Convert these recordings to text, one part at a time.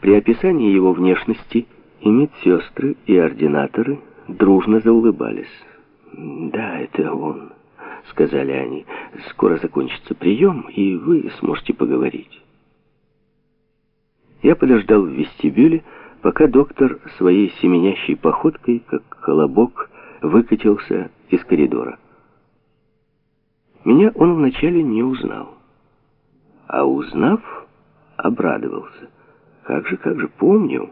При описании его внешности и медсестры, и ординаторы дружно заулыбались. «Да, это он», — сказали они. «Скоро закончится прием, и вы сможете поговорить». Я подождал в вестибюле, пока доктор своей семенящей походкой, как колобок, выкатился из коридора. Меня он вначале не узнал, а узнав, обрадовался. Как же, как же, помню.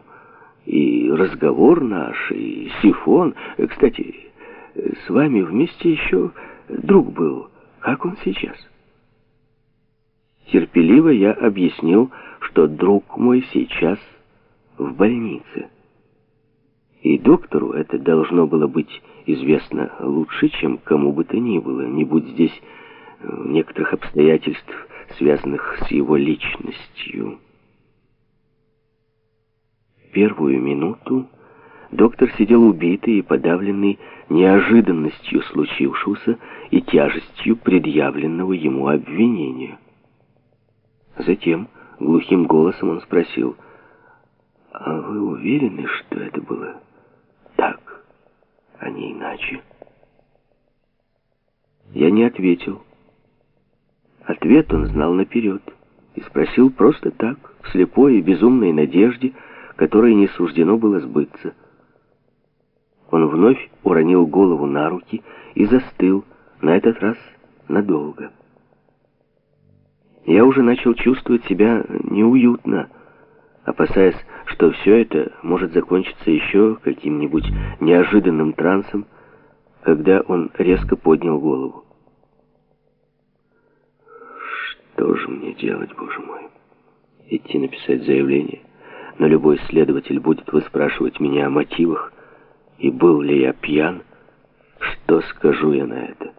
И разговор наш, и сифон. Кстати, с вами вместе еще друг был. Как он сейчас? Терпеливо я объяснил, что друг мой сейчас в больнице. И доктору это должно было быть известно лучше, чем кому бы то ни было, не будь здесь некоторых обстоятельств, связанных с его личностью. Первую минуту доктор сидел убитый и подавленный неожиданностью случившегося и тяжестью предъявленного ему обвинения. Затем глухим голосом он спросил, «А вы уверены, что это было так, а не иначе?» Я не ответил. Ответ он знал наперед и спросил просто так, в слепой и безумной надежде, которой не суждено было сбыться. Он вновь уронил голову на руки и застыл, на этот раз надолго. Я уже начал чувствовать себя неуютно, опасаясь, что все это может закончиться еще каким-нибудь неожиданным трансом, когда он резко поднял голову. Что же мне делать, боже мой? Идти написать заявление? Но любой следователь будет выспрашивать меня о мотивах, и был ли я пьян, что скажу я на это?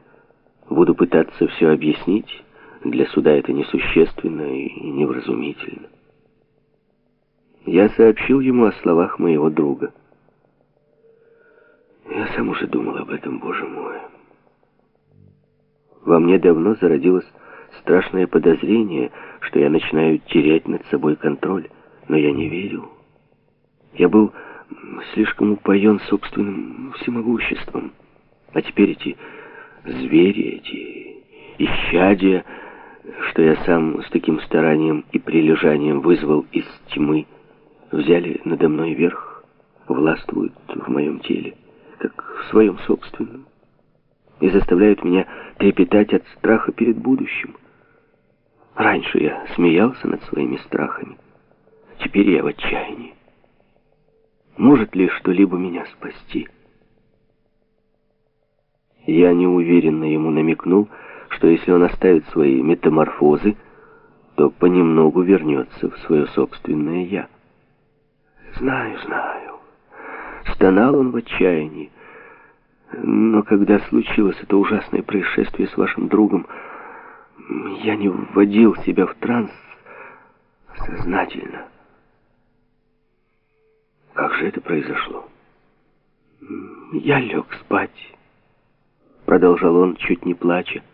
Буду пытаться все объяснить, для суда это несущественно и невразумительно. Я сообщил ему о словах моего друга. Я сам уже думал об этом, боже мой. Во мне давно зародилось страшное подозрение, что я начинаю терять над собой контроль но я не верил. Я был слишком упоен собственным всемогуществом. А теперь эти звери, эти исчадия, что я сам с таким старанием и прилежанием вызвал из тьмы, взяли надо мной верх, властвуют в моем теле, как в своем собственном, и заставляют меня трепетать от страха перед будущим. Раньше я смеялся над своими страхами, Теперь я в отчаянии. Может ли что-либо меня спасти? Я неуверенно ему намекнул, что если он оставит свои метаморфозы, то понемногу вернется в свое собственное «я». Знаю, знаю. Стонал он в отчаянии. Но когда случилось это ужасное происшествие с вашим другом, я не вводил себя в транс сознательно. Как же это произошло? Я лег спать, продолжал он, чуть не плача,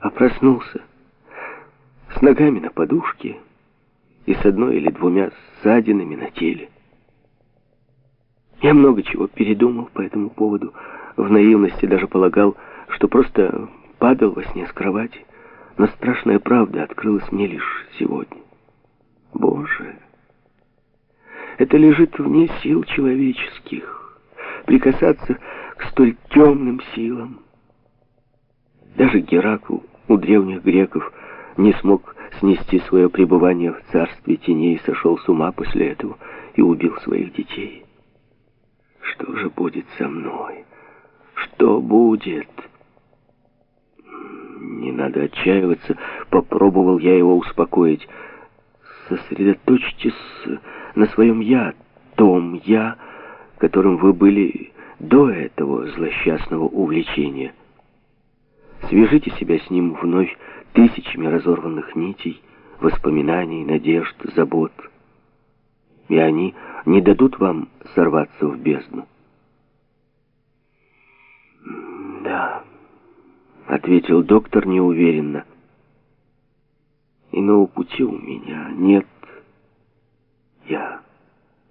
а проснулся с ногами на подушке и с одной или двумя ссадинами на теле. Я много чего передумал по этому поводу, в наивности даже полагал, что просто падал во сне с кровати, но страшная правда открылась мне лишь сегодня. Боже! Это лежит вне сил человеческих. Прикасаться к столь темным силам. Даже Геракл у древних греков не смог снести свое пребывание в царстве теней, сошел с ума после этого и убил своих детей. Что же будет со мной? Что будет? Не надо отчаиваться, попробовал я его успокоить. Сосредоточьтесь на своем «я», том «я», которым вы были до этого злосчастного увлечения. Свяжите себя с ним вновь тысячами разорванных нитей, воспоминаний, надежд, забот. И они не дадут вам сорваться в бездну. «Да», — ответил доктор неуверенно. «Иного пути у меня нет». Я